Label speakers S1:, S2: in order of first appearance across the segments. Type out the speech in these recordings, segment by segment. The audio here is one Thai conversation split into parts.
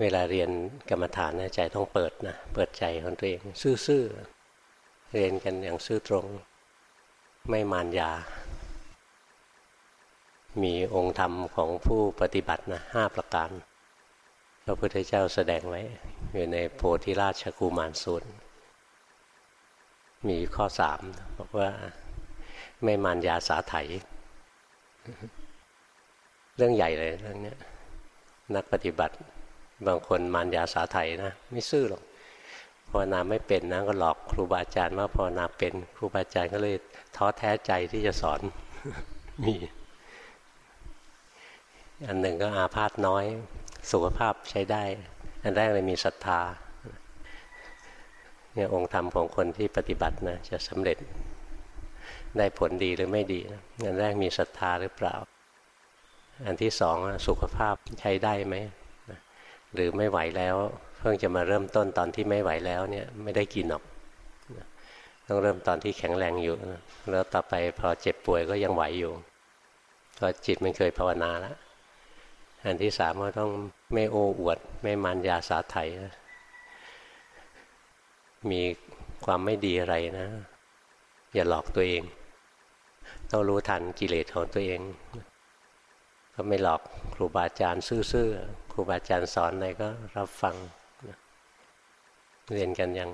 S1: เวลาเรียนกรรมฐานใจต้องเปิดนะเปิดใจของตัวเองซื่อๆเรียนกันอย่างซื่อตรง ไม่มานยา มีองค์ธรรมของผู้ปฏิบัตินะห้าประการพระพุทธเจ้าแสดงไว้ อยู่ในโพธิราชกุมารสูตร มีข้อสามบอกว่าไม่มานยาสาไถเรื่องใหญ่เลยเรื่องนี้นักปฏิบัติ บางคนมารยาสาไถนะ ไม่ซื่อหรอกภาวนาไม่เป็นนะก็หลอกครูบาอาจารย์ว่าภาวนาเป็นครูบาอาจารย์ก็เลยท้อแท้ใจที่จะสอนมีอันหนึ่งก็อาพาธน้อย สุขภาพใช้ได้ อันแรกเลยมีศรัทธาเนี่ยองค์ธรรมของคนที่ปฏิบัตินะจะสำเร็จได้ผลดีหรือไม่ดีอันแรกมีศรัทธาหรือเปล่า อันที่สองสุขภาพใช้ได้ไหม หรือไม่ไหวแล้วเพิ่งจะมาเริ่มต้นตอนที่ไม่ไหวแล้วเนี่ยไม่ได้กินหรอกต้องเริ่มตอนที่แข็งแรงอยู่ แล้วต่อไปพอเจ็บป่วยก็ยังไหวอยู่ก็จิตมันเคยภาวนาแล้วอันที่สามก็ต้องไม่โอ้อวด ไม่มันยาสาไถมีความไม่ดีอะไรนะ อย่าหลอกตัวเอง ต้องรู้ทันกิเลสของตัวเอง ก็ไม่หลอกครูบาอาจารย์ซื่อๆ ครูบาอาจารย์สอนอะไรก็รับฟังเรียนกันอย่าง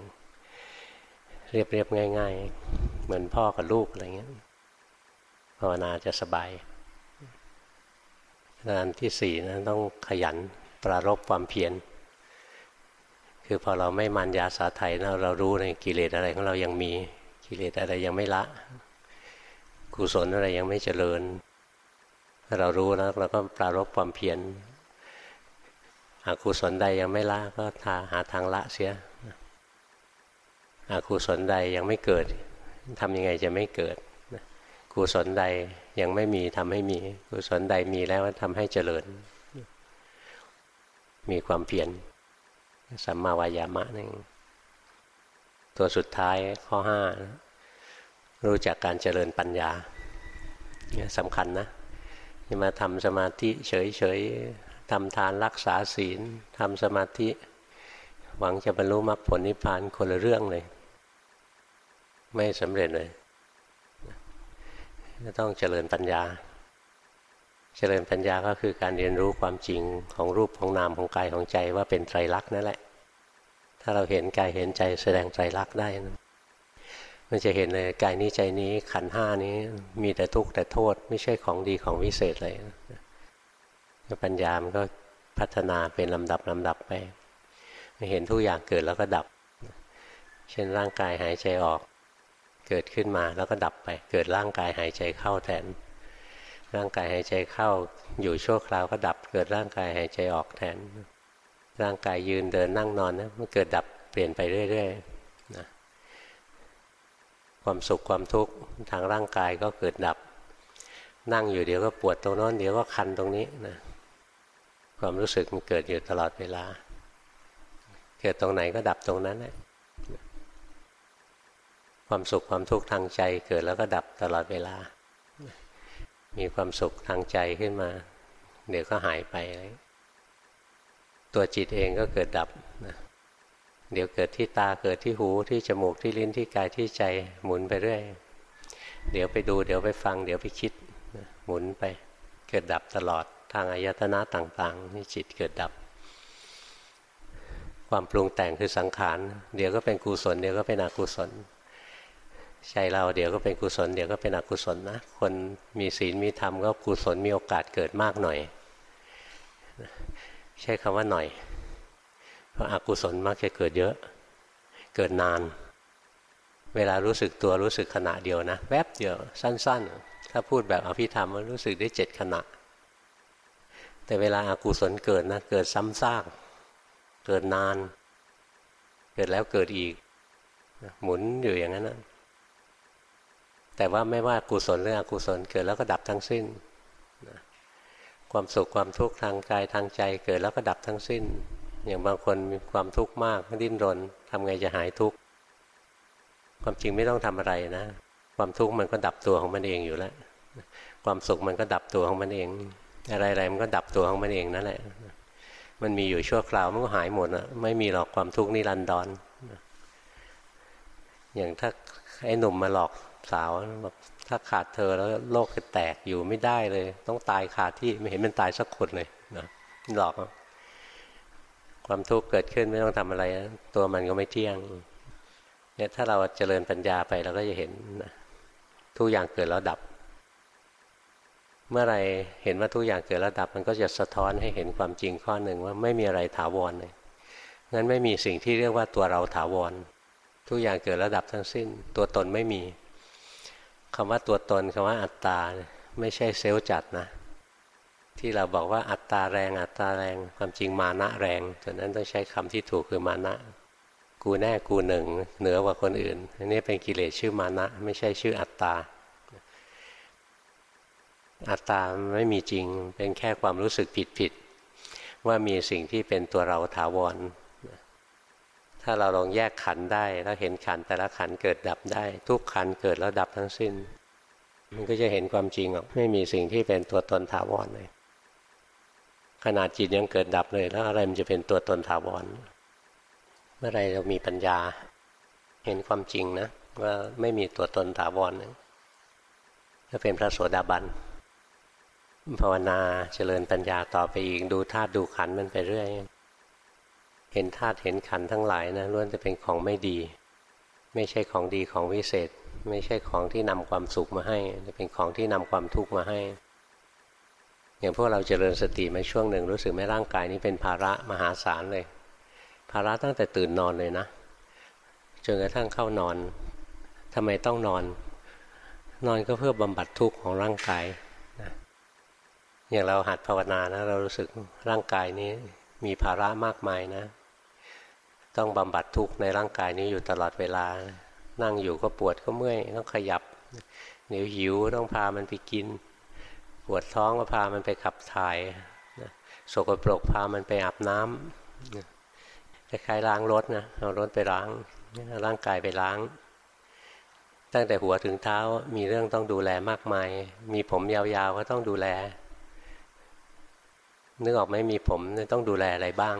S1: เรียบๆง่าย ๆ เหมือนพ่อกับลูกอะไรเงี้ยภาวนาจะสบายงานที่สี่นะต้องขยันปรารบความเพียรคือพอเราไม่มันยาสาไทยนะเรารู้ในกิเลสอะไรของเรายังมีกิเลสอะไรยังไม่ละกุศลอะไรยังไม่เจริญ เรารู้แล้วเราก็ปรารบความเพียร อกุศลใดยังไม่ละก็ทาหาทางละเสียอกุศลใดยังไม่เกิดทำยังไงจะไม่เกิดกุศลใดยังไม่มีทำให้มีกุศลใดมีแล้วทำให้เจริญ มีความเพียรสัมมาวายามะหนั่นตัวสุดท้ายข้อห้ารู้จักการเจริญปัญญาเนี่ยสำคัญนะจะมาทำสมาธิเฉยๆ ทำทานรักษาศีลทำสมาธิ หวังจะบรรลุมรรคผลนิพพานคนละเรื่องเลย ไม่สำเร็จเลยจะต้องเจริญปัญญา เจริญปัญญาก็คือการเรียนรู้ความจริงของรูปของนามของกายของใจว่าเป็นไตรลักษณ์นั่นแหละ ถ้าเราเห็นกายเห็นใจแสดงไตรลักษณ์ได้นะมันจะเห็นเลยกายนี้ใจนี้ขันห้านี้มีแต่ทุกข์แต่โทษ ไม่ใช่ของดีของวิเศษเลย ปัญญามันก็พัฒนาเป็นลำดับลำดับไปเห็นทุกอย่างเกิดแล้วก็ดับ เช่นร่างกายหายใจออก เกิดขึ้นมาแล้วก็ดับไป เกิดร่างกายหายใจเข้าแทน ร่างกายหายใจเข้าอยู่ชั่วคราวก็ดับ เกิดร่างกายหายใจออกแทน ร่างกายยืนเดินนั่งนอนนะมันเกิดดับเปลี่ยนไปเรื่อยๆนะความสุขความทุกข์ทางร่างกายก็เกิดดับ นั่งอยู่เดี๋ยวก็ปวดตรงนั้นเดี๋ยวก็คันตรงนี้นะ ความรู้สึกมันเกิดอยู่ตลอดเวลา เกิดตรงไหนก็ดับตรงนั้นแหละความสุขความทุกข์ทางใจเกิดแล้วก็ดับตลอดเวลา มีความสุขทางใจขึ้นมา เดี๋ยวก็หายไป ตัวจิตเองก็เกิดดับนะเดี๋ยวเกิดที่ตาเกิดที่หูที่จมูกที่ลิ้นที่กายที่ใจหมุนไปเรื่อย เดี๋ยวไปดู เดี๋ยวไปฟัง เดี๋ยวไปคิดหมุนไป เกิดดับตลอด ทางอายตนะต่างๆนี่จิตเกิดดับ ความปรุงแต่งคือสังขาร เดี๋ยวก็เป็นกุศล เดี๋ยวก็เป็นอกุศลใจเราเดี๋ยวก็เป็นกุศล เดี๋ยวก็เป็นอกุศลนะ คนมีศีลมีธรรมก็กุศลมีโอกาสเกิดมากหน่อย ใช้คำว่าหน่อย เพราะอากุศลมักจะเกิดเยอะ เกิดนาน เวลารู้สึกตัวรู้สึกขณะเดียวนะ แวบเดียวสั้น ๆ ถ้าพูดแบบอภิธรรมมันรู้สึกได้เจ็ดขณะ แต่เวลาอากุศลเกิดนะเกิดซ้ำซากเกิดนาน เกิดแล้วเกิดอีก หมุนอยู่อย่างนั้นนะแต่ว่าไม่ว่ากุศลหรืออกุศลเกิดแล้วก็ดับทั้งสิ้นความสุขความทุกข์ทางกายทางใจเกิดแล้วก็ดับทั้งสิ้น อย่างบางคนมีความทุกข์มากดิ้นรนทำไงจะหายทุกข์ความจริงไม่ต้องทำอะไรนะ ความทุกข์มันก็ดับตัวของมันเองอยู่แล้ว ความสุขมันก็ดับตัวของมันเอง อะไรๆมันก็ดับตัวของมันเองนั่นแหละ มันมีอยู่ชั่วคราวมันก็หายหมดอะไม่มีหรอกความทุกข์นิรันดรอย่างถ้าไอ้หนุ่มมาหลอกสาวบอกถ้าขาดเธอแล้วโลกจะแตกอยู่ไม่ได้เลย ต้องตายขาดที่ไม่เห็นมันตายสักคนเลยนะหลอก ความทุกข์เกิดขึ้นไม่ต้องทำอะไร ตัวมันก็ไม่เที่ยงเนี่ยถ้าเราเจริญปัญญาไปเราก็จะเห็นนะทุกอย่างเกิดแล้วดับ เมื่อไรเห็นว่าทุกอย่างเกิดแล้วดับมันก็จะสะท้อนให้เห็นความจริงข้อหนึ่งว่าไม่มีอะไรถาวรเลยงั้นไม่มีสิ่งที่เรียกว่าตัวเราถาวร ทุกอย่างเกิดแล้วดับทั้งสิ้น ตัวตนไม่มีคำว่าตัวตนคำว่าอัตตาไม่ใช่เซลล์จัดนะ ที่เราบอกว่าอัตตาแรงอัตตาแรงความจริงมานะแรงฉะนั้นต้องใช้คำที่ถูกคือมานะ กูแน่กูหนึ่งเหนือกว่าคนอื่นอันนี้เป็นกิเลสชื่อมานะ ไม่ใช่ชื่ออัตตา อัตตาไม่มีจริงเป็นแค่ความรู้สึกผิดผิดว่ามีสิ่งที่เป็นตัวเราถาวร ถ้าเราลองแยกขันได้ แล้วเห็นขันแต่ละขันเกิดดับได้ ทุกขันเกิดแล้วดับทั้งสิ้น มันก็จะเห็นความจริงออกไม่มีสิ่งที่เป็นตัวตนถาวรเลย ขนาดจิตยังเกิดดับเลย แล้วอะไรมันจะเป็นตัวตนถาวร เมื่อไรเรามีปัญญา เห็นความจริงนะว่าไม่มีตัวตนถาวรนะก็เป็นพระโสดาบัน ภาวนาเจริญปัญญาต่อไปอีกดูธาตุดูขันมันไปเรื่อย เห็นธาตุเห็นขันทั้งหลายนะล้วนจะเป็นของไม่ดี ไม่ใช่ของดีของวิเศษ ไม่ใช่ของที่นำความสุขมาให้จะเป็นของที่นำความทุกข์มาให้ อย่างพวกเราเจริญสติมาช่วงหนึ่งรู้สึกไหมร่างกายนี้เป็นภาระมหาศาลเลย ภาระตั้งแต่ตื่นนอนเลยนะจนกระทั่งเข้านอนทำไมต้องนอน นอนก็เพื่อบำบัดทุกข์ของร่างกาย อย่างเราหัดภาวนานะ เรารู้สึกร่างกายนี้มีภาระมากมายนะ ต้องบำบัดทุกข์ในร่างกายนี้อยู่ตลอดเวลา นั่งอยู่ก็ปวดก็เมื่อยต้องขยับเหนียวหิวต้องพามันไปกิน ปวดท้องก็พามันไปขับถ่ายสกปรกพามันไปอาบน้ำคล้ายๆล้างรถนะเอารถไปล้างร่างกายไปล้าง ตั้งแต่หัวถึงเท้ามีเรื่องต้องดูแลมากมาย มีผมยาวๆก็ต้องดูแล นึกออกไหมมีผมต้องดูแลอะไรบ้าง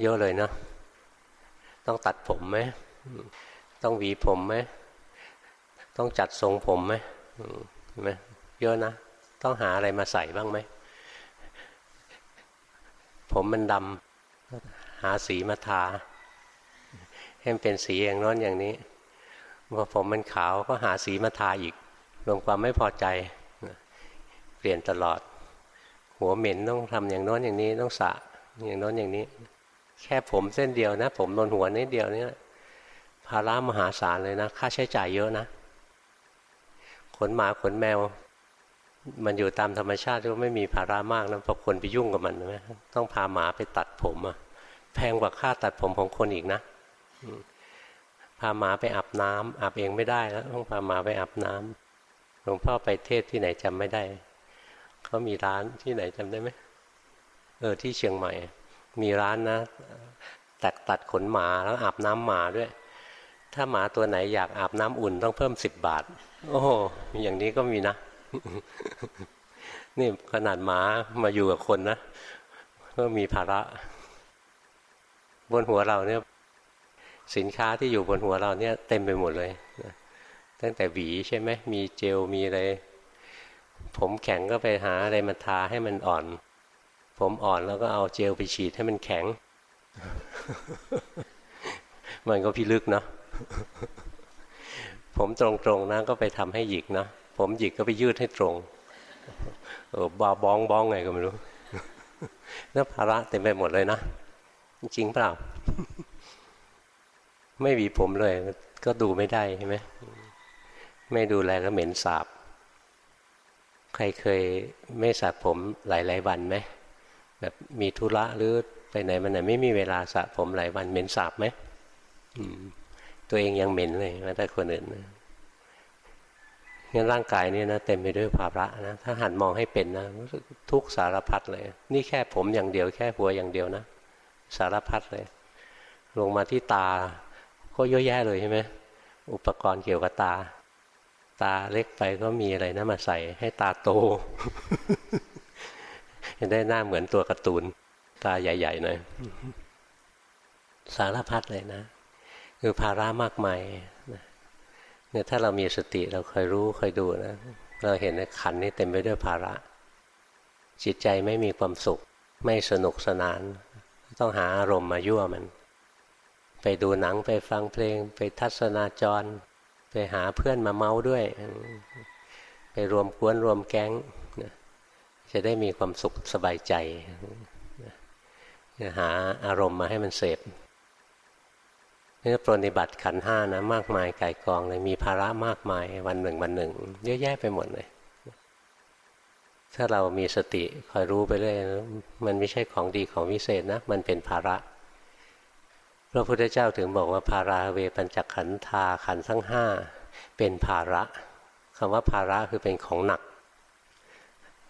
S1: เยอะเลยเนาะต้องตัดผมไหมต้องหวีผมไหมต้องจัดทรงผมไหมไหมเยอะนะ ต้องหาอะไรมาใส่บ้างไหม ผมมันดำหาสีมาทาให้มันเป็นสีอย่างน้นอย่างนี้พอผมมันขาวก็หาสีมาทาอีกรวมความไม่พอใจ เปลี่ยนตลอด หัวเหม็นต้องทำอย่างน้นอย่างนี้ต้องสระอย่างน้นอย่างนี้ แค่ผมเส้นเดียวนะ ผมบนหัวนิดเดียวนี่ภาระมหาศาลเลยนะ ค่าใช้จ่ายเยอะนะ ขนหมาขนแมว มันอยู่ตามธรรมชาติก็ไม่มีภาระมากนะพอคนไปยุ่งกับมันนะต้องพาหมาไปตัดผมอะแพงกว่าค่าตัดผมของคนอีกนะพาหมาไปอาบน้ำอาบเองไม่ได้แล้วต้องพาหมาไปอาบน้ำหลวงพ่อไปเทศที่ไหนจำไม่ได้ เขามีร้านที่ไหนจำได้ไหมเออที่เชียงใหม่ มีร้านนะตัดตัดขนหมาแล้วอาบน้ำหมาด้วย ถ้าหมาตัวไหนอยากอาบน้ำอุ่นต้องเพิ่มสิบบาท โอ้โหอย่างนี้ก็มีนะ นี่ขนาดหมามาอยู่กับคนนะก็มีภาระ บนหัวเราเนี่ย สินค้าที่อยู่บนหัวเราเนี่ย เต็มไปหมดเลยตั้งแต่หวีใช่ไหมมีเจลมีอะไร ผมแข็งก็ไปหาอะไรมาทาให้มันอ่อน ผมอ่อนแล้วก็เอาเจลไปฉีดให้มันแข็ง มันก็พิลึกเนาะผมตรงๆนะก็ไปทำให้หยิกเนาะผมหยิกก็ไปยืดให้ตรงเออบาบ้องบ้องไงก็ไม่รู้นั่นภาระเต็มไปหมดเลยนะจริงเปล่า ไม่หวีผมเลย ก็ดูไม่ได้ใช่ไหมไม่ดูแลก็เหม็นสาบ ใครเคยไม่สระผมหลาย ๆ วันไหมแบบมีธุระหรือไปไหนมันไหนไม่มีเวลาสระผมหลายวันเหม็นสาบไหมตัวเองยังเหม็นเลยแม้แต่คนอื่นนะงั้นร่างกายนี่นะเต็มไปด้วยภาระนะถ้าหันมองให้เป็นนะรู้สึกทุกสารพัดเลย นี่แค่ผมอย่างเดียวแค่หัวอย่างเดียวนะสารพัดเลย ลงมาที่ตาก็เยอะแยะเลยใช่ไหมอุปกรณ์เกี่ยวกับตา ตาเล็กไปก็มีอะไรนะมาใส่ให้ตาโตจะได้หน้าเหมือนตัวการ์ตูน ตาใหญ่ๆหน่อยสารพัดเลยนะ คือภาระมากมายเนี่ยถ้าเรามีสติเราคอยรู้คอยดูนะเราเห็นในขันนี้เต็มไปด้วยภาระ จิตใจไม่มีความสุข ไม่สนุกสนาน ต้องหาอารมณ์มายั่วมัน ไปดูหนังไปฟังเพลง ไปทัศนาจร ไปหาเพื่อนมาเมาด้วย ไปรวมกวนรวมแก๊งจะได้มีความสุขสบายใจหาอารมณ์มาให้มันเสพนี่ปรนิบัติขันห้านะมากมายไก่กองเลยมีภาระมากมายวันหนึ่งวันหนึ่งเยอะแยะไปหมดเลย ถ้าเรามีสติคอยรู้ไปเรื่อยมันไม่ใช่ของดีของวิเศษนะ มันเป็นภาระ พระพุทธเจ้าถึงบอกว่าภาราเวปัญจขันธาขันทั้งห้าเป็นภาระคำว่าภาระคือเป็นของหนัก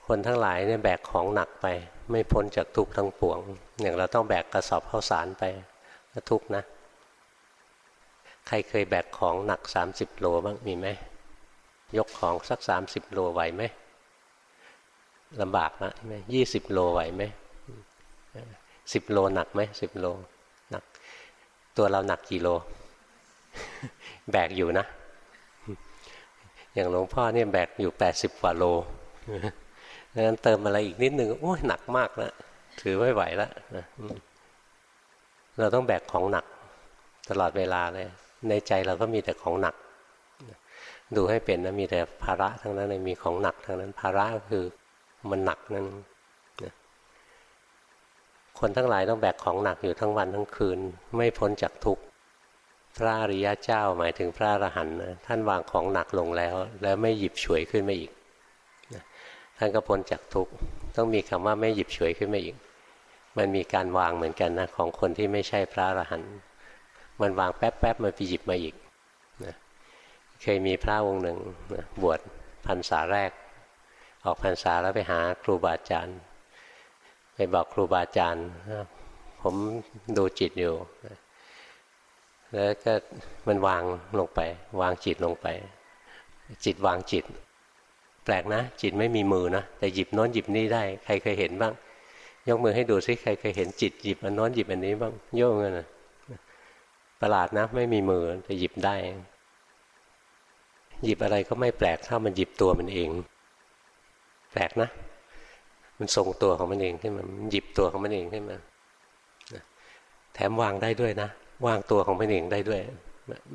S1: คนทั้งหลายเนี่ยแบกของหนักไป ไม่พ้นจากทุกข์ทั้งปวง อย่างเราต้องแบกกระสอบข้าวสารไปก็ทุกข์นะ ใครเคยแบกของหนักสามสิบโลบ้างมีไหมยกของสักสามสิบโลไหวไหมลำบากนะใช่ไหมยี่สิบโลไหวไหมสิบโลหนักไหมสิบโลหนัก ตัวเราหนักกี่โล แบกอยู่นะ อย่างหลวงพ่อเนี่ยแบกอยู่แปดสิบกว่าโลงั้นเติมอะไรอีกนิดนึงโอ้ยหนักมากแล้วถือไม่ไหวแล้วเราต้องแบกของหนัก ตลอดเวลาเลย ในใจเราก็มีแต่ของหนัก ดูให้เป็นนะมีแต่ภาระทั้งนั้นเลยมีของหนักทั้งนั้น ภาระก็คือมันหนักนั่น คนทั้งหลายต้องแบกของหนักอยู่ทั้งวันทั้งคืน ไม่พ้นจากทุกข์พระอริยะเจ้าหมายถึงพระอรหันต์ท่านวางของหนักลงแล้ว แล้วไม่หยิบฉวยขึ้นมาอีกท่านก็พ้นจากทุกข์ต้องมีคำว่าไม่หยิบฉวยขึ้นมาอีก มันมีการวางเหมือนกันนะของคนที่ไม่ใช่พระอรหันต์มันวางแป๊บแป๊บมันไปหยิบมาอีกนะเคยมีพระองค์หนึ่งนะบวชพรรษาแรก ออกพรรษาแล้วไปหาครูบาอาจารย์ ไปบอกครูบาอาจารย์ผมดูจิตอยู่ แล้วก็มันวางลงไป วางจิตลงไป จิตวางจิต แปลกนะ จิตไม่มีมือนะ แต่หยิบโน้นหยิบนี่ได้ ใครเคยเห็นบ้าง ยกมือให้ดูซิใครเคยเห็นจิตหยิบอันโน้นหยิบอันนี้บ้างโยกเงินนะประหลาดนะ ไม่มีมือจะหยิบได้ หยิบอะไรก็ไม่แปลกถ้ามันหยิบตัวมันเอง แปลกนะ มันทรงตัวของมันเองขึ้นมามันหยิบตัวของมันเองขึ้นมาแถมวางได้ด้วยนะวางตัวของมันเองได้ด้วย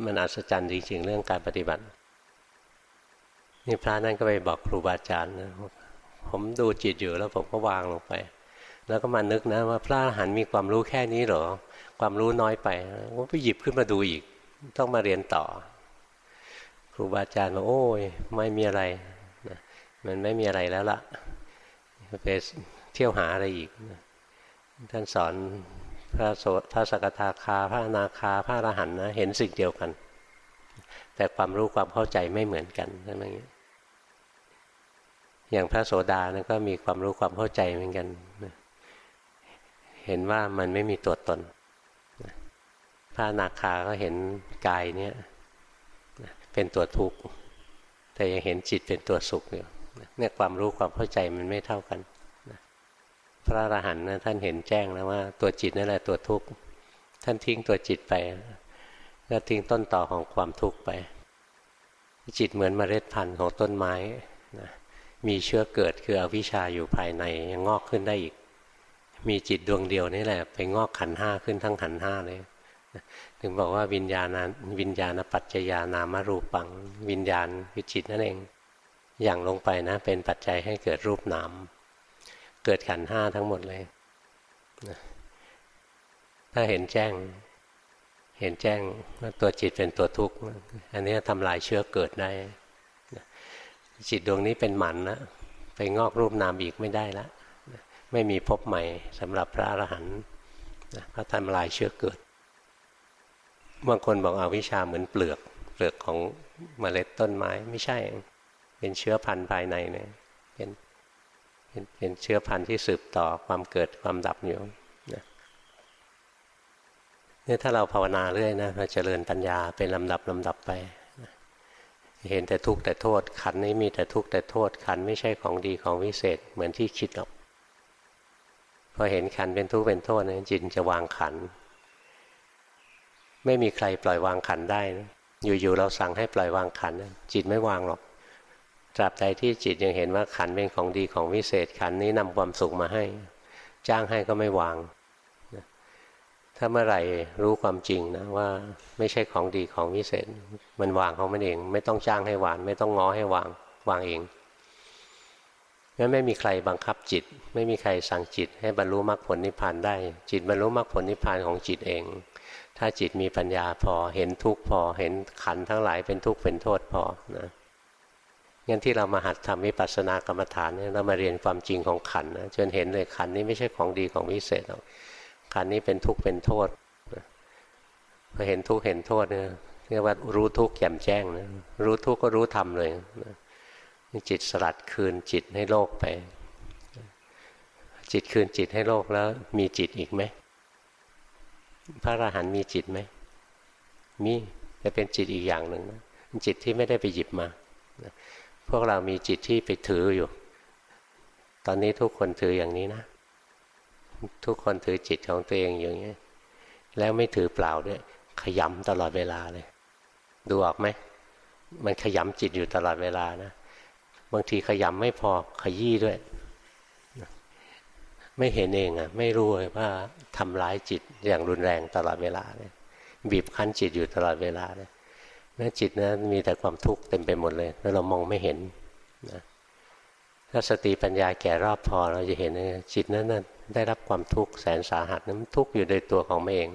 S1: มันอัศจรรย์จริงๆเรื่องการปฏิบัตินี่พระนั่นก็ไปบอกครูบาอาจารย์นะผมดูจิตอยู่แล้วผมก็วางลงไป แล้วก็มานึกนะว่าพระอรหันต์มีความรู้แค่นี้เหรอ ความรู้น้อยไปก็ไปหยิบขึ้นมาดูอีก ต้องมาเรียนต่อ ครูบาอาจารย์บอกโอ้ยไม่มีอะไรมันไม่มีอะไรแล้วล่ะ ไปเที่ยวหาอะไรอีก ท่านสอนพระโสพระสกทาคา พระนาคา พระอรหันต์นะ เห็นสิ่งเดียวกัน แต่ความรู้ความเข้าใจไม่เหมือนกันนั่นเองอย่างพระโสดานะก็มีความรู้ความเข้าใจเหมือนกันเห็นว่ามันไม่มีตัวตนพระนาคาก็เห็นกายเนี่ยเป็นตัวทุกข์แต่ยังเห็นจิตเป็นตัวสุขอยู่ เนี่ยความรู้ความเข้าใจมันไม่เท่ากันพระอรหันต์นะท่านเห็นแจ้งแล้วว่าตัวจิตนั่นแหละตัวทุกข์ท่านทิ้งตัวจิตไปก็ทิ้งต้นต่อของความทุกข์ไป จิตเหมือนเมล็ดพันธุ์ของต้นไม้นะมีเชื้อเกิดคืออวิชชาอยู่ภายในยังงอกขึ้นได้อีก มีจิตดวงเดียวนี่แหละ ไปงอกขันห้าขึ้นทั้งขันห้าเลยถึงบอกว่าวิญญาณวิญญาณปัจจยานามรูปัง วิญญาณคือจิตนั่นเอง อย่างลงไปนะ เป็นปัจจัยให้เกิดรูปนามเกิดขันห้าทั้งหมดเลย ถ้าเห็นแจ้ง เห็นแจ้งว่าตัวจิตเป็นตัวทุกข์ อันนี้ทำลายเชื้อเกิดได้จิตดวงนี้เป็นหมันนะไปงอกรูปนามอีกไม่ได้ละไม่มีพบใหม่สำหรับพระอรหันต์พระทำลายเชื้อเกิดบางคนบอกอาวิชาเหมือนเปลือก เปลือกของเมล็ดต้นไม้ไม่ใช่ เป็นเชื้อพันธุ์ภายในเนี่ยเป็นเป็นเป็นเชื้อพันธุ์ที่สืบต่อความเกิดความดับอยู่เนี่ยถ้าเราภาวนาเรื่อยนะเราจเจริญปัญญาเป็นลำดับลำดับไปเห็นแต่ทุกข์แต่โทษ ขันนี้มีแต่ทุกข์แต่โทษ ขันไม่ใช่ของดีของวิเศษเหมือนที่คิดหรอกพอเห็นขันเป็นทุกข์เป็นโทษนะจิตจะวางขัน ไม่มีใครปล่อยวางขันได้นะอยู่ๆเราสั่งให้ปล่อยวางขันจิตไม่วางหรอก ตราบใดที่จิตยังเห็นว่าขันเป็นของดีของวิเศษขันนี้นำความสุขมาให้ จ้างให้ก็ไม่วาง ถ้าเมื่อไหร่รู้ความจริงนะว่าไม่ใช่ของดีของวิเศษ มันวางของมันเอง ไม่ต้องจ้างให้วาง ไม่ต้องง้อให้วางวางเองงั้นไม่มีใครบังคับจิต ไม่มีใครสั่งจิต ให้บรรลุมรรคผลนิพพานได้ จิตบรรลุมรรคผลนิพพานของจิตเอง ถ้าจิตมีปัญญาพอเห็นทุกข์พอเห็นขันทั้งหลายเป็นทุกข์เป็นโทษพอนะ งั้นที่เรามาหัดทำวิปัสสนากรรมฐานเนี่ยเรามาเรียนความจริงของขันนะจนเห็นเลยขันนี้ไม่ใช่ของดีของวิเศษหรอกขันนี้เป็นทุกข์เป็นโทษพอเห็นทุกข์เห็นโทษเนี่ยเรียกว่ารู้ทุกข์แจ่มแจ้งนะรู้ทุกข์ก็รู้ธรรมเลยนะจิตสลัดคืนจิตให้โลกไป จิตคืนจิตให้โลกแล้วมีจิตอีกไหมพระอรหันต์มีจิตไหมมีจะเป็นจิตอีกอย่างหนึ่งนะจิตที่ไม่ได้ไปหยิบมา พวกเรามีจิตที่ไปถืออยู่ ตอนนี้ทุกคนถืออย่างนี้นะ ทุกคนถือจิตของตัวเองอย่างนี้ แล้วไม่ถือเปล่าด้วย ขยำตลอดเวลาเลย ดูออกไหม มันขยำจิตอยู่ตลอดเวลานะ บางทีขยำไม่พอขยี้ด้วย ไม่เห็นเองอะ ไม่รู้เลยว่าทำร้ายจิตอย่างรุนแรงตลอดเวลาเลย บีบคั้นจิตอยู่ตลอดเวลาเลย นะจิตนะมีแต่ความทุกข์เต็มไปหมดเลยแล้วเรามองไม่เห็นนะถ้าสติปัญญาแก่รอบพอเราจะเห็นนะจิตนั้นนะได้รับความทุกข์แสนสาหัสนั้นทุกข์อยู่ในตัวของมันเอง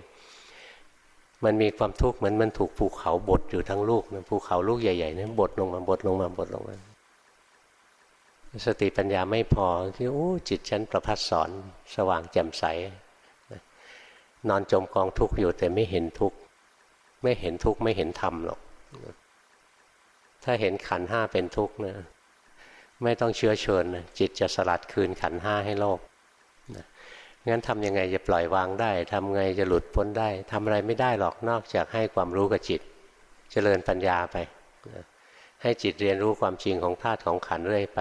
S1: มันมีความทุกข์เหมือนมันถูกภูเขาบดอยู่ทั้งลูกนะภูเขาลูกใหญ่ๆนั้นบดลงมาบดลงมาบดลงมาสติปัญญาไม่พอที่โอ้จิตฉันประพัดสอนสว่างแจ่มใสนอนจมกองทุกข์อยู่แต่ไม่เห็นทุกข์ไม่เห็นทุกข์ไม่เห็นธรรมหรอก ถ้าเห็นขันห้าเป็นทุกข์นะไม่ต้องเชื้อเชิญนะจิตจะสลัดคืนขันห้าให้โลกนะงั้นทำยังไงจะปล่อยวางได้ทำไงจะหลุดพ้นได้ทำอะไรไม่ได้หรอกนอกจากให้ความรู้กับจิตจเจริญปัญญาไปนะให้จิตเรียนรู้ความจริงของธาตุของขันเรื่อยไป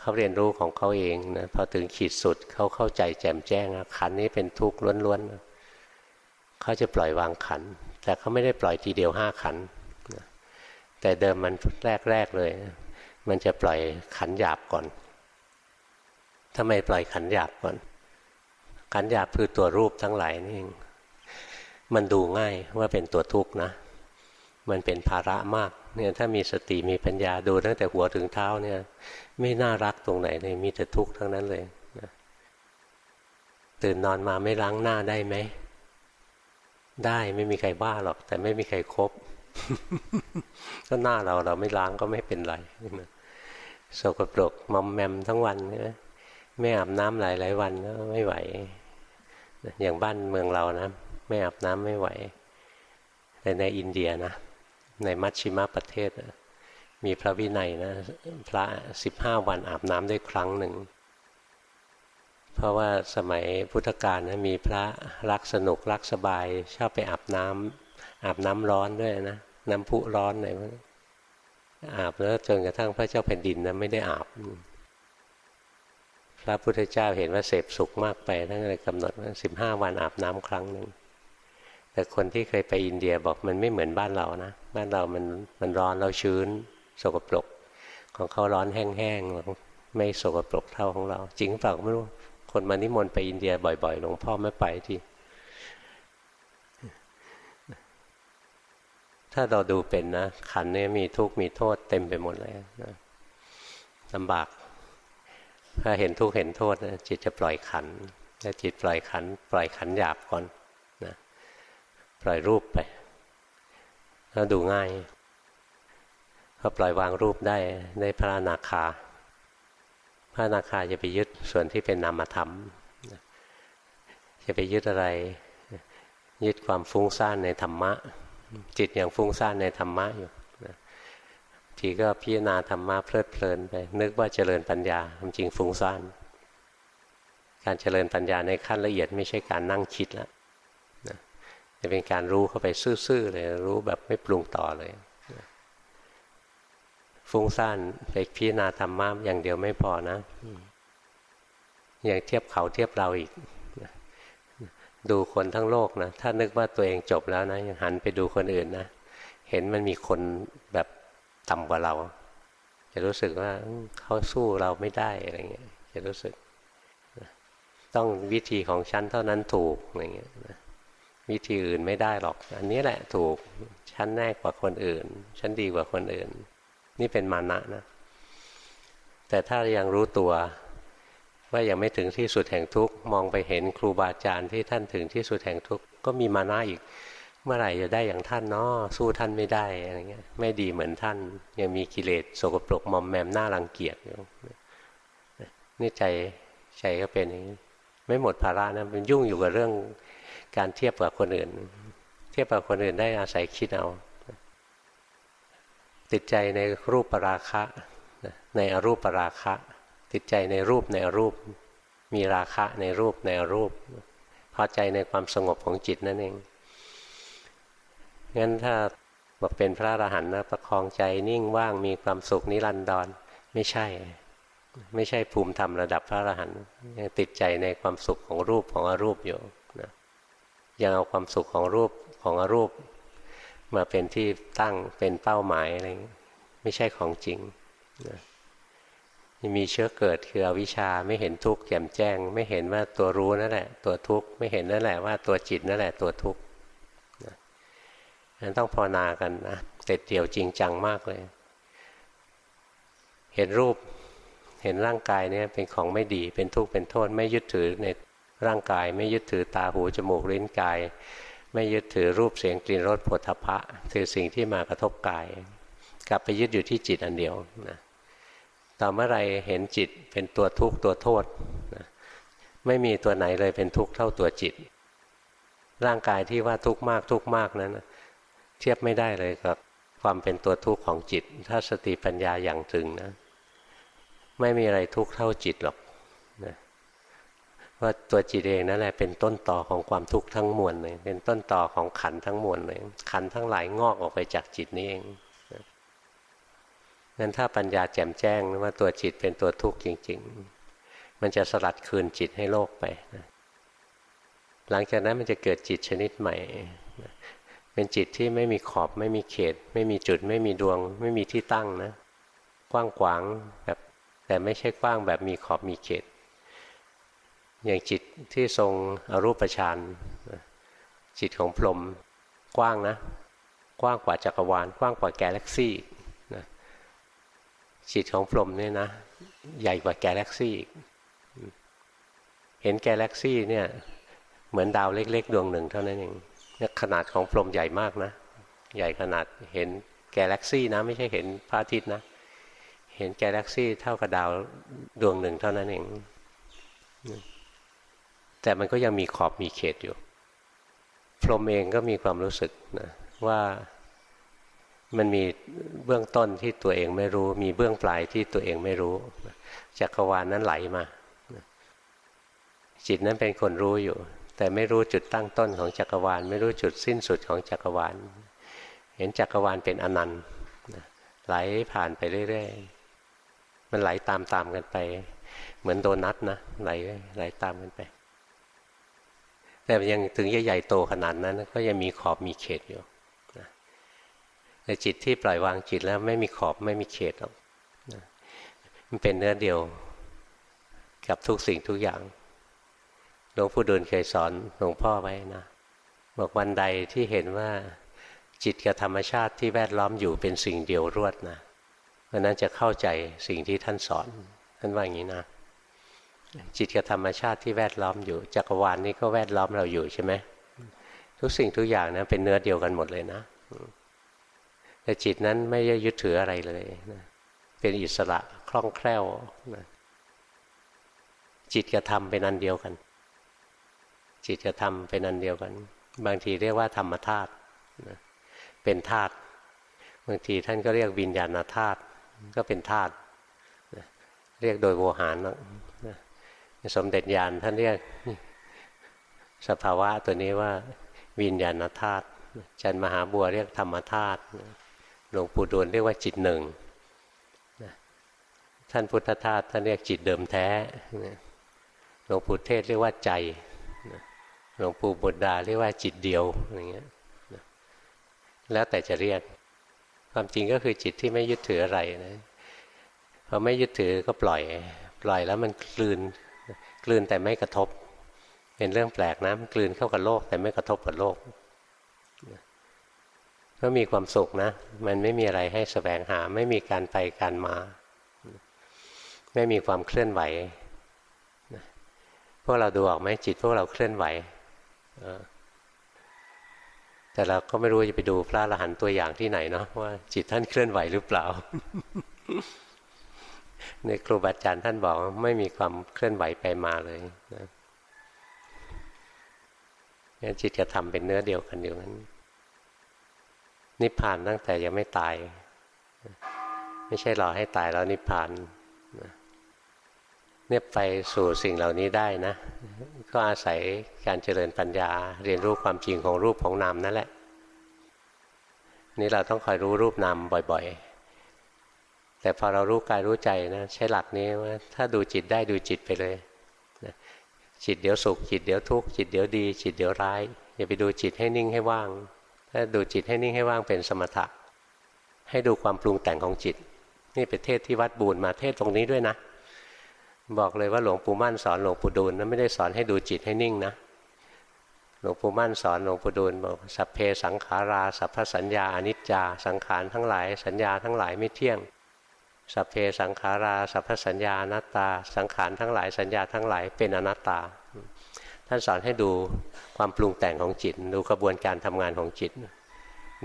S1: เขาเรียนรู้ของเขาเองนะพอถึงขีดสุดเขาเข้าใจแจ่มแจ้งขันนี้เป็นทุกข์ล้วนๆเขาจะปล่อยวางขัน แต่เขาไม่ได้ปล่อยทีเดียวห้าขัน แต่เดิมมันแรกๆเลย มันจะปล่อยขันหยาบก่อนทำไมปล่อยขันหยาบก่อน ขันหยาบคือตัวรูปทั้งหลายนี่มันดูง่ายว่าเป็นตัวทุกข์นะ มันเป็นภาระมากเนี่ยถ้ามีสติมีปัญญาดูตั้งแต่หัวถึงเท้าเนี่ย ไม่น่ารักตรงไหนเลยมีแต่ทุกข์ทั้งนั้นเลยตื่นนอนมาไม่ล้างหน้าได้ไหม ได้ไม่มีใครบ้าหรอก แต่ไม่มีใครครบก็หน้าเราเราไม่ล้างก็ไม่เป็นไรโสกปรกมอมแมมทั้งวันใช่ไหมไม่อาบน้ำหลายหลายวันก็ไม่ไหว อย่างบ้านเมืองเรานะ ไม่อาบน้ำไม่ไหว แต่ในอินเดียนะ ในมัชชิมะประเทศ มีพระวินัยนะ พระสิบห้าวันอาบน้ำได้ครั้งหนึ่ง เพราะว่าสมัยพุทธกาลนะมีพระรักสนุกรักสบาย ชอบไปอาบน้ำอาบน้ำร้อนด้วยนะน้ำพุร้อนอะไรพวกอาบแล้วจนกระทั่งพระเจ้าแผ่นดินนะไม่ได้อาบ พระพุทธเจ้าเห็นว่าเสพสุขมากไปท่านเลยกำหนดว่าสิบห้าวันอาบน้ำครั้งหนึ่งแต่คนที่เคยไปอินเดียบอกมันไม่เหมือนบ้านเรานะบ้านเรามันมันร้อนเราชื้นสกปรก ของเขาร้อนแห้งๆไม่สกปรกเท่าของเรา จริงเปล่าไม่รู้ คนมานิมนต์ไปอินเดียบ่อยๆ หลวงพ่อไม่ไปที่ ถ้าเราดูเป็นนะ ขันนี้มีทุกข์มีโทษเต็มไปหมดเลยนะลำบาก ถ้าเห็นทุกข์เห็นโทษนะจิตจะปล่อยขันถ้าจิตปล่อยขัน ปล่อยขันหยาบก่อนนะปล่อยรูปไปแล้วดูง่ายพอปล่อยวางรูปได้ได้พระนาคา พระนาคาจะไปยึดส่วนที่เป็นนามธรรม จะไปยึดอะไร ยึดความฟุ้งซ่านในธรรมะ จิตอย่างฟุ้งซ่านในธรรมะอยู่ทีก็พิจารณาธรรมะเพลิดเพลินไป นึกว่าเจริญปัญญาความจริงฟุ้งซ่านการเจริญปัญญาในขั้นละเอียดไม่ใช่การนั่งคิดแล้วจะเป็นการรู้เข้าไปซื่อๆเลยรู้แบบไม่ปรุงต่อเลย ฟุ้งซ่านไปพิจารณาธรรมะอย่างเดียวไม่พอนะอยังเทียบเขาเทียบเราอีกดูคนทั้งโลกนะถ้านึกว่าตัวเองจบแล้วนะยังหันไปดูคนอื่นนะเห็นมันมีคนแบบต่ำกว่าเรา จะรู้สึกว่าเขาสู้เราไม่ได้อะไรเงี้ย จะรู้สึกต้องวิธีของฉันเท่านั้นถูกอะไรเงี้ยวิธีอื่นไม่ได้หรอก อันนี้แหละถูกฉันแน่กว่าคนอื่นฉันดีกว่าคนอื่น นี่เป็นมานะนะ แต่ถ้ายังรู้ตัวว่ายังไม่ถึงที่สุดแห่งทุกข์มองไปเห็นครูบาอาจารย์ที่ท่านถึงที่สุดแห่งทุกข์ก็มีมานะอีก เมื่อไหร่จะได้อย่างท่านเนาะสู้ท่านไม่ได้อะไรเงี้ยไม่ดีเหมือนท่าน ยังมีกิเลสโสกปรกมอมแมมหน้ารังเกียจอยู่นี่ใจใจก็เป็นอย่างนี้ไม่หมดภาระนะมันยุ่งอยู่กับเรื่องการเทียบกับคนอื่น เทียบกับคนอื่นได้อาศัยคิดเอา ติดใจในรูปปราคะในอรูปปราคะ ติดใจในรูปในอรูป มีราคะในรูปในอรูป พอใจในความสงบของจิตนั่นเองงั้นถ้าบอกเป็นพระอรหันต์นะประคองใจนิ่งว่างมีความสุขนิรันดรไม่ใช่ ไม่ใช่ภูมิธรรมระดับพระอรหันต์ยังติดใจในความสุขของรูปของอรูปอยู่นะยังเอาความสุขของรูปของอรูป มาเป็นที่ตั้งเป็นเป้าหมายอะไรไม่ใช่ของจริงนะมีเชื้อเกิดคืออวิชชาไม่เห็นทุกข์แจ่มแจ้ง ไม่เห็นว่าตัวรู้นั่นแหละ ตัวทุกข์ไม่เห็นนั่นแหละว่าตัวจิตนั่นแหละตัวทุกข์นั้นต้องภาวนากันนะเต็ดเดี่ยวจริงจังมากเลย เห็นรูปเห็นร่างกายเนี่ยเป็นของไม่ดีเป็นทุกข์เป็นโทษไม่ยึดถือในร่างกาย ไม่ยึดถือตาหูจมูกลิ้นกาย ไม่ยึดถือรูปเสียงกลิ่นรสผลทพะถือสิ่งที่มากระทบกาย กลับไปยึดอยู่ที่จิตอันเดียวนะต่อเมื่อไรเห็นจิตเป็นตัวทุกข์ตัวโทษนะไม่มีตัวไหนเลยเป็นทุกข์เท่าตัวจิต ร่างกายที่ว่าทุกข์มากทุกข์มากนั้นเทียบไม่ได้เลยกับความเป็นตัวทุกข์ของจิต ถ้าสติปัญญาอย่างถึงนะ ไม่มีอะไรทุกข์เท่าจิตหรอก ว่าตัวจิตเองนั่นแหละเป็นต้นต่อของความทุกข์ทั้งมวลเลยเป็นต้นต่อของขันทั้งมวลเลยขันทั้งหลายงอกออกไปจากจิตนี้เองงั้นถ้าปัญญาแจ่มแจ้งว่าตัวจิตเป็นตัวทุกข์จริง ๆ มันจะสลัดคืนจิตให้โลกไปนะหลังจากนั้นมันจะเกิดจิตชนิดใหม่ เป็นจิตที่ไม่มีขอบไม่มีเขต ไม่มีจุด ไม่มีดวง ไม่มีที่ตั้งนะ กว้างขวางแบบแต่ไม่ใช่กว้างแบบมีขอบมีเขต อย่างจิตที่ทรงอรูปฌานจิตของพรหมกว้างนะ กว้างกว่าจักรวาล กว้างกว่าแกาแล็กซี่จิตของพรหมเนี่ยนะ ใหญ่กว่าแกลเล็กซี่อีกเห็นแกลเล็กซี่เนี่ยเหมือนดาวเล็ก ๆ ดวงหนึ่งเท่านั้นเองขนาดของพรหมใหญ่มากนะ ใหญ่ขนาดเห็นแกลเล็กซี่นะ ไม่ใช่เห็นพระอาทิตย์นะ เห็นแกลเล็กซี่เท่ากับดาวดวงหนึ่งเท่านั้นเอง แต่มันก็ยังมีขอบมีเขตอยู่ พรหมเองก็มีความรู้สึกนะว่ามันมีเบื้องต้นที่ตัวเองไม่รู้ มีเบื้องปลายที่ตัวเองไม่รู้จักรวาลนนั้นไหลมา จิตนั้นเป็นคนรู้อยู่ แต่ไม่รู้จุดตั้งต้นของจักรวาล ไม่รู้จุดสิ้นสุดของจักรวาล เห็นจักรวาลเป็นอนันต์ไหลผ่านไปเรื่อยๆมันไหลตามๆกันไป เหมือนโดนัทนะไหลไหลตามกันไป แต่ยังถึงใหญ่โตขนาดนั้น ก็ยังมีขอบมีเขตอยู่แต่จิตที่ปล่อยวางจิตแล้วไม่มีขอบไม่มีเขตหรอกมันเป็นเนื้อเดียวกับทุกสิ่งทุกอย่าง หลวงปู่ดูลเคยสอนหลวงพ่อไว้นะ บอกวันใดที่เห็นว่าจิตกับธรรมชาติที่แวดล้อมอยู่เป็นสิ่งเดียวรวดนะวันนั้นจะเข้าใจสิ่งที่ท่านสอน ท่านว่าอย่างนี้นะ จิตกับธรรมชาติที่แวดล้อมอยู่จักรวาลนี้ก็แวดล้อมเราอยู่ใช่ไหมทุกสิ่งทุกอย่างนะเป็นเนื้อเดียวกันหมดเลยนะแต่จิตนั้นไม่ได้ยึดถืออะไรเลยนะเป็นอิสระคล่องแคล่วนะจิตกับธรรมเป็นอันเดียวกัน จิตกับธรรมเป็นอันเดียวกัน บางทีเรียกว่าธรรมธาตุนะเป็นธาตุบางทีท่านก็เรียกวิญญาณธาตุก็เป็นธาตุเรียกโดยโวหาร สมเด็จญาณท่านเรียกสภาวะตัวนี้ว่าวิญญาณธาตุจันมหาบัวเรียกธรรมธาตุหลวงปู่ดูลเรียกว่าจิตหนึ่งท่านพุทธทาสท่านเรียกจิตเดิมแท้หลวงปู่เทศเรียกว่าใจหลวงปู่บุตรดาเรียกว่าจิตเดียวอย่างเงี้ยแล้วแต่จะเรียก ความจริงก็คือจิตที่ไม่ยึดถืออะไรนะพอไม่ยึดถือก็ปล่อย ปล่อยแล้วมันกลืน กลืนแต่ไม่กระทบ เป็นเรื่องแปลกนะมันกลืนเข้ากับโลก แต่ไม่กระทบกับโลกก็มีความสุขนะ มันไม่มีอะไรให้สแสวงหา ไม่มีการไปการมา ไม่มีความเคลื่อนไหวพวกเราดูออกไหมจิตพวกเราเคลื่อนไหวแต่เราก็ไม่รู้จะไปดูพระอรหันต์ตัวอย่างที่ไหนเนาะว่าจิตท่านเคลื่อนไหวหรือเปล่า ในครูบาอาจารย์ท่านบอกไม่มีความเคลื่อนไหวไปมาเลยนะจิตกับธรรมเป็นเนื้อเดียวกันอยู่นั้น นิพพานตั้งแต่ยังไม่ตาย ไม่ใช่รอให้ตายแล้วนิพพานเนี่ยไปสู่สิ่งเหล่านี้ได้นะ ก็อาศัยการเจริญปัญญา เรียนรู้ความจริงของรูปของนามนั่นแหละ นี่เราต้องคอยรู้รูปนามบ่อย ๆ แต่พอเรารู้กายรู้ใจนะใช้หลักนี้ว่าถ้าดูจิตได้ดูจิตไปเลยจิตเดี๋ยวสุขจิตเดี๋ยวทุกข์จิตเดี๋ยวดี จิตเดี๋ยวร้าย อย่าไปดูจิตให้นิ่งให้ว่าง ถ้าดูจิตให้นิ่งให้ว่างเป็นสมถะ ให้ดูความปรุงแต่งของจิต นี่เป็นเทศที่วัดบูรมาเทศตรงนี้ด้วยนะ บอกเลยว่าหลวงปู่มั่นสอนหลวงปู่ดูลนั้นไม่ได้สอนให้ดูจิตให้นิ่งนะหลวงปู่มั่นสอนหลวงปู่ดูลบอกสัพเพสังขารา สัพพสัญญาอนิจจา สังขารทั้งหลาย สัญญาทั้งหลายไม่เที่ยง สัพเพสังขาราสัพพสัญญาอนัตตา สังขารทั้งหลายสัญญาทั้งหลายเป็นอนัตตา ท่านสอนให้ดูความปรุงแต่งของจิต ดูกระบวนการทำงานของจิต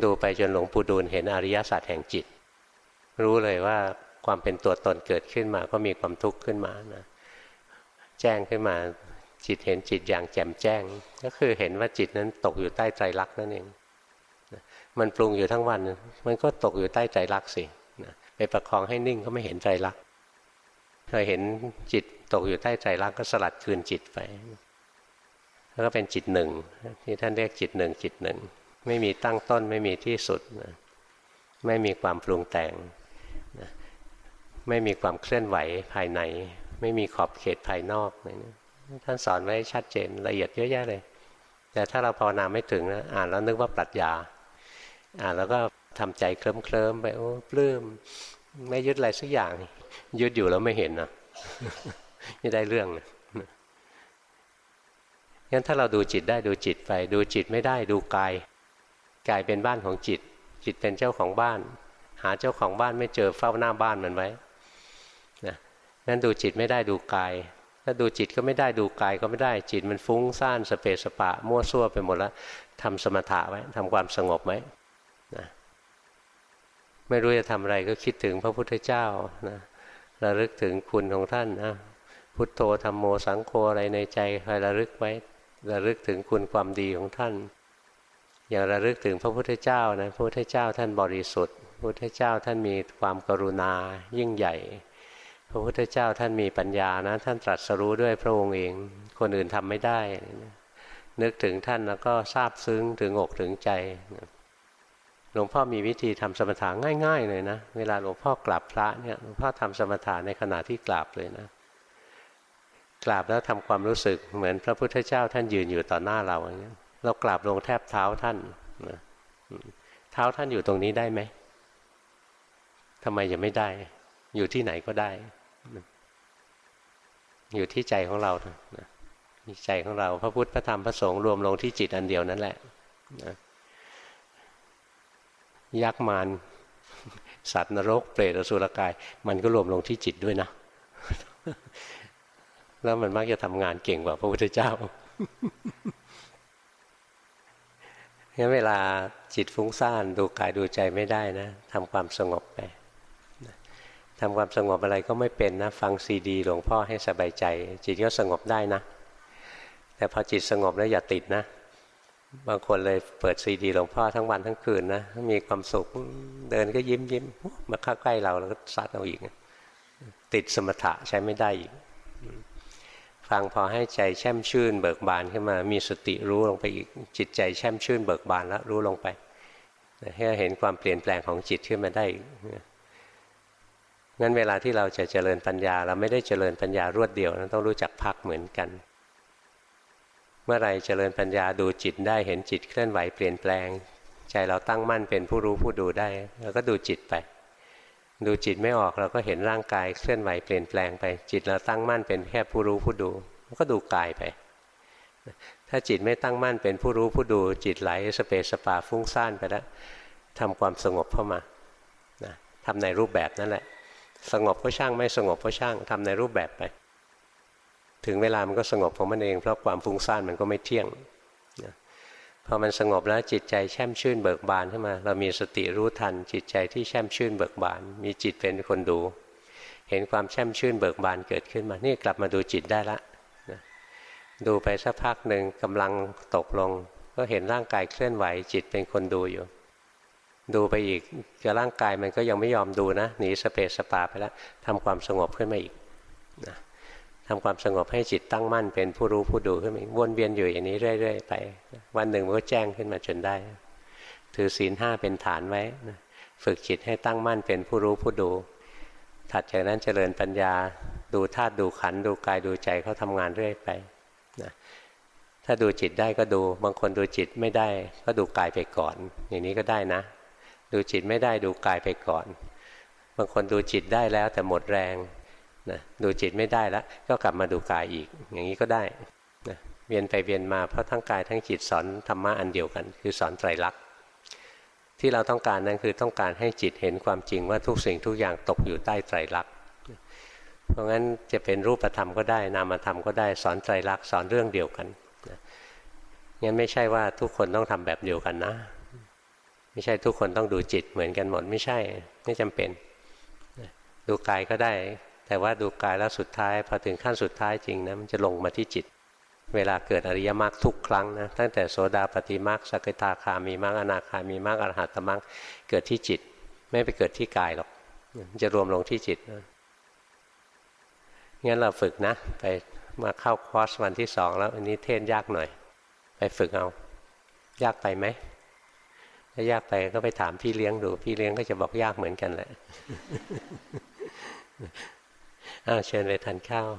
S1: ดูไปจนหลวงปู่ดูลเห็นอริยศาสัจแห่งจิต รู้เลยว่าความเป็นตัวตนเกิดขึ้นมาก็มีความทุกข์ขึ้นมานะแจ้งขึ้นมาจิตเห็นจิตอย่างแจ่มแจ้ง ก็คือเห็นว่าจิตนั้นตกอยู่ใต้ใจรักนั่นเองมันปรุงอยู่ทั้งวัน มันก็ตกอยู่ใต้ใจรักสิ ไปประคองให้นิ่งก็ไม่เห็นใจรักเคยเห็นจิตตกอยู่ใต้ใจรักก็สลัดคืนจิตไปแล้วก็เป็นจิตหนึ่งที่ท่านเรียกจิตหนึ่งจิตหนึ่ง ไม่มีตั้งต้นไม่มีที่สุดนะไม่มีความปรุงแต่งนะไม่มีความเคลื่อนไหวภายใน ไม่มีขอบเขตภายนอกนะท่านสอนไว้ชัดเจนละเอียดเยอะแยะเลย แต่ถ้าเราภาวนาไม่ถึงนะอ่านแล้วนึกว่าปรัชญา อ่านแล้วก็ ทำใจเคลิ้มเคลิ้มไปโอ้ปลื้มไม่ยึดอะไรสักอย่าง ยึดอยู่แล้วไม่เห็นนะไม่ได้เรื่องนะงั้นถ้าเราดูจิตได้ดูจิตไป ดูจิตไม่ได้ดูกายกายเป็นบ้านของจิต จิตเป็นเจ้าของบ้าน หาเจ้าของบ้านไม่เจอเฝ้าหน้าบ้านมันไว้นะงั้นดูจิตไม่ได้ดูกาย ถ้าดูจิตก็ไม่ได้ดูกายก็ไม่ได้จิตมันฟุ้งซ่านสเปสปะ มั่วซั่วไปหมดแล้วทำสมถะไว้ทำความสงบไว้นะ ไม่รู้จะทำอะไรก็คิดถึงพระพุทธเจ้านะระลึกถึงคุณของท่านนะพุทโธธรรมโมสังโฆอะไรในใจคอยระลึกไว้ระลึกถึงคุณความดีของท่าน อย่างระลึกถึงพระพุทธเจ้านะพระพุทธเจ้าท่านบริสุทธิ์พระพุทธเจ้าท่านมีความกรุณายิ่งใหญ่ พระพุทธเจ้าท่านมีปัญญานะ ท่านตรัสรู้ด้วยพระองค์เอง คนอื่นทำไม่ได้ นึกถึงท่านแล้วก็ซาบซึ้งถึงอกถึงใจ หลวงพ่อมีวิธีทำสมถะง่าย ๆ เลยนะ เวลาหลวงพ่อกราบพระเนี่ยหลวงพ่อทำสมถะในขณะที่กราบเลยนะกราบแล้วทำความรู้สึกเหมือนพระพุทธเจ้าท่านยืนอยู่ต่อหน้าเราอย่างนี้เรากราบลงแทบเท้าท่านเท้าท่านอยู่ตรงนี้ได้ไหมทำไมยังไม่ได้ อยู่ที่ไหนก็ได้ อยู่ที่ใจของเราใจของเราพระพุทธพระธรรมพระสงฆ์รวมลงที่จิตอันเดียวนั่นแหละ ยักษ์มารสัตว์นรก เปรตอสุรกาย มันก็รวมลงที่จิตด้วยนะ แล้วมันมักจะทำงานเก่งกว่าพระพุทธเจ้างั้นเวลาจิตฟุ้งซ่านดูกายดูใจไม่ได้นะทำความสงบไปทำความสงบอะไรก็ไม่เป็นนะ ฟังซีดีหลวงพ่อให้สบายใจ จิตก็สงบได้นะ แต่พอจิตสงบแล้วอย่าติดนะ บางคนเลยเปิดซีดีหลวงพ่อทั้งวันทั้งคืนนะมีความสุขเดินก็ยิ้มยิ้มมาเข้าใกล้เราแล้วก็ซัดเอาอีก ติดสมถะใช้ไม่ได้อีก ฟังพอให้ใจแช่มชื่นเบิกบานขึ้นมา มีสติรู้ลงไปอีก จิตใจแช่มชื่นเบิกบานแล้วรู้ลงไปให้เห็นความเปลี่ยนแปลงของจิตขึ้นมาได้งั้นเวลาที่เราจะเจริญปัญญา เราไม่ได้เจริญปัญญารวดเดียวนะต้องรู้จักพักเหมือนกัน เมื่อไรเจริญปัญญาดูจิตได้เห็นจิตเคลื่อนไหวเปลี่ยนแปลง ใจเราตั้งมั่นเป็นผู้รู้ผู้ดูได้เราก็ดูจิตไป ดูจิตไม่ออกเราก็เห็นร่างกายเคลื่อนไหวเปลี่ยนแปลงไป จิตเราตั้งมั่นเป็นแค่ผู้รู้ผู้ดูก็ดูกายไป ถ้าจิตไม่ตั้งมั่นเป็นผู้รู้ผู้ดูจิตไหลสเปสสปาฟุ้งซ่านไปแล้วทำความสงบเข้ามานะทำในรูปแบบนั่นแหละ สงบก็ช่างไม่สงบก็ช่างทำในรูปแบบไป ถึงเวลามันก็สงบของมันเอง เพราะความฟุ้งซ่านมันก็ไม่เที่ยงนะพอมันสงบแล้วจิตใจแช่มชื่นเบิกบานขึ้นมา เรามีสติรู้ทัน จิตใจที่แช่มชื่นเบิกบาน มีจิตเป็นคนดู เห็นความแช่มชื่นเบิกบานเกิดขึ้นมา นี่กลับมาดูจิตได้ละนะดูไปสักพักหนึ่งกำลังตกลง ก็เห็นร่างกายเคลื่อนไหว จิตเป็นคนดูอยู่ ดูไปอีกกับร่างกายมันก็ยังไม่ยอมดูนะหนีสเปสสปาไปแล้วทำความสงบขึ้นมาอีกนะ ทำความสงบให้จิตตั้งมั่นเป็นผู้รู้ผู้ดูขึ้นมาวนเวียนอยู่อย่างนี้เรื่อยๆไป วันหนึ่งมันก็แจ้งขึ้นมาจนได้ ถือศีลห้าเป็นฐานไว้นะฝึกจิตให้ตั้งมั่นเป็นผู้รู้ผู้ดู ถัดจากนั้นเจริญปัญญาดูธาตุดูขันดูกายดูใจเขาทำงานเรื่อยไปนะถ้าดูจิตได้ก็ดูบางคนดูจิตไม่ได้ ก็ดูกายไปก่อน อย่างนี้ก็ได้นะ ดูจิตไม่ได้ดูกายไปก่อน บางคนดูจิตได้แล้วแต่หมดแรง นะดูจิตไม่ได้แล้วก็กลับมาดูกายอีก อย่างนี้ก็ได้นะเวียนไปเวียนมาเพราะทั้งกายทั้งจิตสอนธรรมะอันเดียวกัน คือสอนไตรลักษณ์ที่เราต้องการนั้นคือต้องการให้จิตเห็นความจริงว่าทุกสิ่งทุกอย่างตกอยู่ใต้ไตรลักษณ์เพราะงั้นจะเป็นรูปธรรมก็ได้นามธรรมก็ได้สอนไตรลักษณ์สอนเรื่องเดียวกันงั้นไม่ใช่ว่าทุกคนต้องทำแบบเดียวกันนะ ไม่ใช่ทุกคนต้องดูจิตเหมือนกันหมดไม่ใช่ไม่จำเป็น ดูกายก็ได้ แต่ว่าดูกายแล้วสุดท้ายพอถึงขั้นสุดท้ายจริงนะมันจะลงมาที่จิต เวลาเกิดอริยมรรคทุกครั้งนะตั้งแต่โสดาปฏิมรรคสกิทาคามีมรรคอนาคามีมรรคอรหัตมรรคเกิดที่จิต ไม่ไปเกิดที่กายหรอกจะรวมลงที่จิตนะงั้นเราฝึกนะ ไปมาเข้าคอร์สวันที่สองแล้วอันนี้เทศยากหน่อย ไปฝึกเอา ยากไปไหมถ้ายากไปก็ไปถามพี่เลี้ยงดู พี่เลี้ยงก็จะบอกยากเหมือนกันแหละ อ้าวเชิญไปทานข้าว